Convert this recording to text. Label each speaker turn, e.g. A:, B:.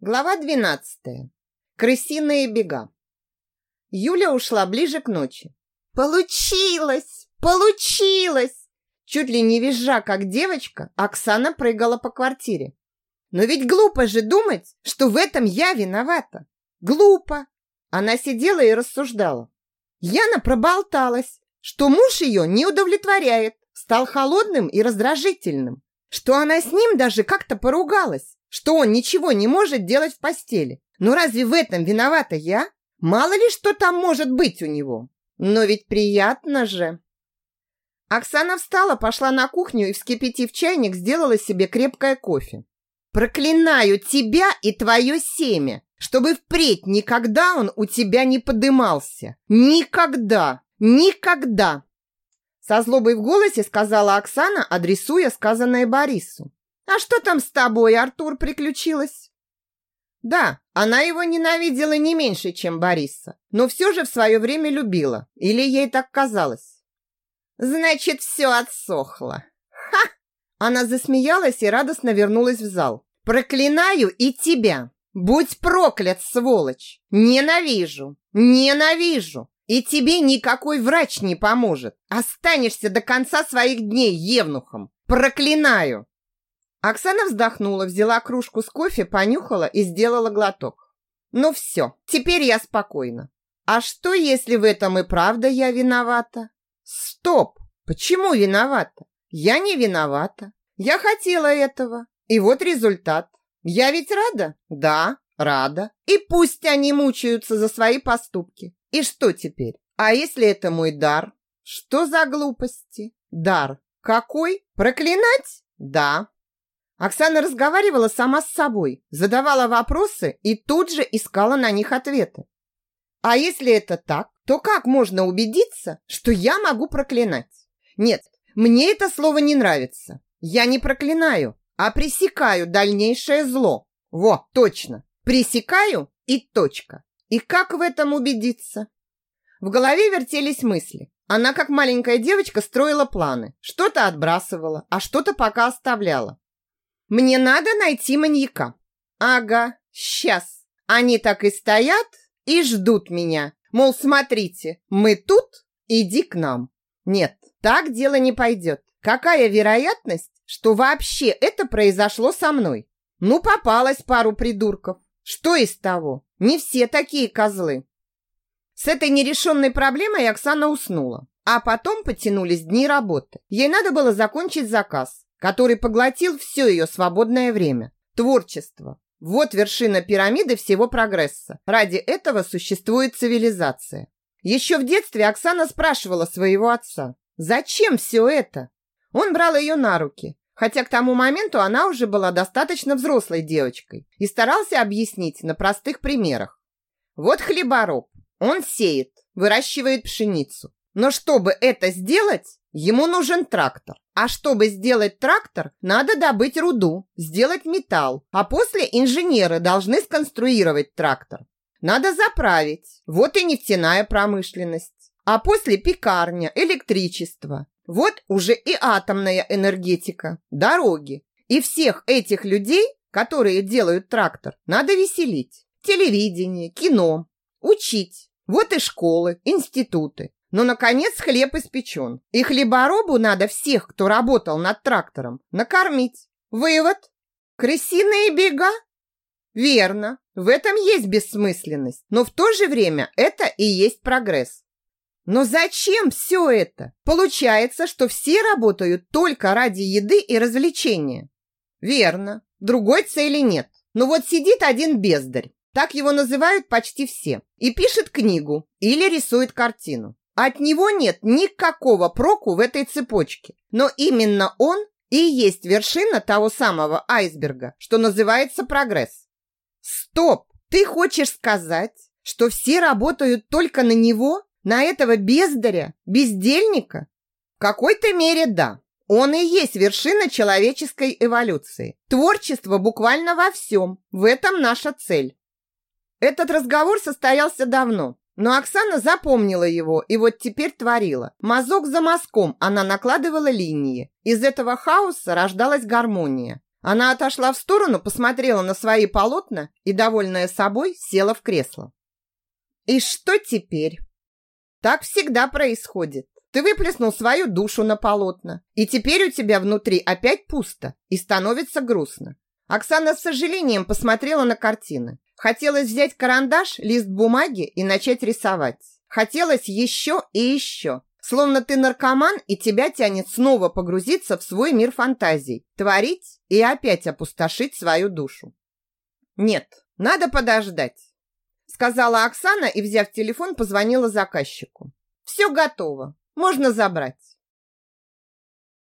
A: Глава 12. Крысиные бега. Юля ушла ближе к ночи. Получилось! Получилось! Чуть ли не визжа, как девочка, Оксана прыгала по квартире. Но ведь глупо же думать, что в этом я виновата. Глупо. Она сидела и рассуждала. Яна проболталась, что муж ее не удовлетворяет, стал холодным и раздражительным, что она с ним даже как-то поругалась что он ничего не может делать в постели. Но разве в этом виновата я? Мало ли что там может быть у него. Но ведь приятно же. Оксана встала, пошла на кухню и, вскипятив чайник, сделала себе крепкое кофе. «Проклинаю тебя и твое семя, чтобы впредь никогда он у тебя не подымался. Никогда! Никогда!» Со злобой в голосе сказала Оксана, адресуя сказанное Борису. А что там с тобой, Артур, приключилось? Да, она его ненавидела не меньше, чем Бориса, но все же в свое время любила, или ей так казалось. Значит, все отсохло. Ха! Она засмеялась и радостно вернулась в зал. Проклинаю и тебя. Будь проклят, сволочь. Ненавижу. Ненавижу. И тебе никакой врач не поможет. Останешься до конца своих дней евнухом. Проклинаю. Оксана вздохнула, взяла кружку с кофе, понюхала и сделала глоток. Ну все, теперь я спокойна. А что, если в этом и правда я виновата? Стоп! Почему виновата? Я не виновата. Я хотела этого. И вот результат. Я ведь рада? Да, рада. И пусть они мучаются за свои поступки. И что теперь? А если это мой дар? Что за глупости? Дар. Какой? Проклинать? Да. Оксана разговаривала сама с собой, задавала вопросы и тут же искала на них ответы. А если это так, то как можно убедиться, что я могу проклинать? Нет, мне это слово не нравится. Я не проклинаю, а пресекаю дальнейшее зло. Во, точно. Пресекаю и точка. И как в этом убедиться? В голове вертелись мысли. Она, как маленькая девочка, строила планы. Что-то отбрасывала, а что-то пока оставляла. Мне надо найти маньяка. Ага, сейчас. Они так и стоят и ждут меня. Мол, смотрите, мы тут, иди к нам. Нет, так дело не пойдет. Какая вероятность, что вообще это произошло со мной? Ну, попалась пару придурков. Что из того? Не все такие козлы. С этой нерешенной проблемой Оксана уснула. А потом потянулись дни работы. Ей надо было закончить заказ который поглотил все ее свободное время. Творчество. Вот вершина пирамиды всего прогресса. Ради этого существует цивилизация. Еще в детстве Оксана спрашивала своего отца, зачем все это? Он брал ее на руки, хотя к тому моменту она уже была достаточно взрослой девочкой и старался объяснить на простых примерах. Вот хлебороб. Он сеет, выращивает пшеницу. Но чтобы это сделать, ему нужен трактор. А чтобы сделать трактор, надо добыть руду, сделать металл, а после инженеры должны сконструировать трактор. Надо заправить. Вот и нефтяная промышленность. А после пекарня, электричество. Вот уже и атомная энергетика, дороги. И всех этих людей, которые делают трактор, надо веселить. Телевидение, кино, учить. Вот и школы, институты. Но, наконец, хлеб испечен. И хлеборобу надо всех, кто работал над трактором, накормить. Вывод. Крысиные бега? Верно. В этом есть бессмысленность. Но в то же время это и есть прогресс. Но зачем все это? Получается, что все работают только ради еды и развлечения. Верно. Другой цели нет. Но вот сидит один бездарь. Так его называют почти все. И пишет книгу или рисует картину. От него нет никакого проку в этой цепочке. Но именно он и есть вершина того самого айсберга, что называется прогресс. Стоп! Ты хочешь сказать, что все работают только на него? На этого бездаря? Бездельника? В какой-то мере да. Он и есть вершина человеческой эволюции. Творчество буквально во всем. В этом наша цель. Этот разговор состоялся давно, но Оксана запомнила его и вот теперь творила. Мазок за мазком она накладывала линии. Из этого хаоса рождалась гармония. Она отошла в сторону, посмотрела на свои полотна и, довольная собой, села в кресло. И что теперь? Так всегда происходит. Ты выплеснул свою душу на полотна, и теперь у тебя внутри опять пусто и становится грустно. Оксана с сожалением посмотрела на картины. Хотелось взять карандаш, лист бумаги и начать рисовать. Хотелось еще и еще. Словно ты наркоман, и тебя тянет снова погрузиться в свой мир фантазий, творить и опять опустошить свою душу. Нет, надо подождать, сказала Оксана и, взяв телефон, позвонила заказчику. Все готово, можно забрать.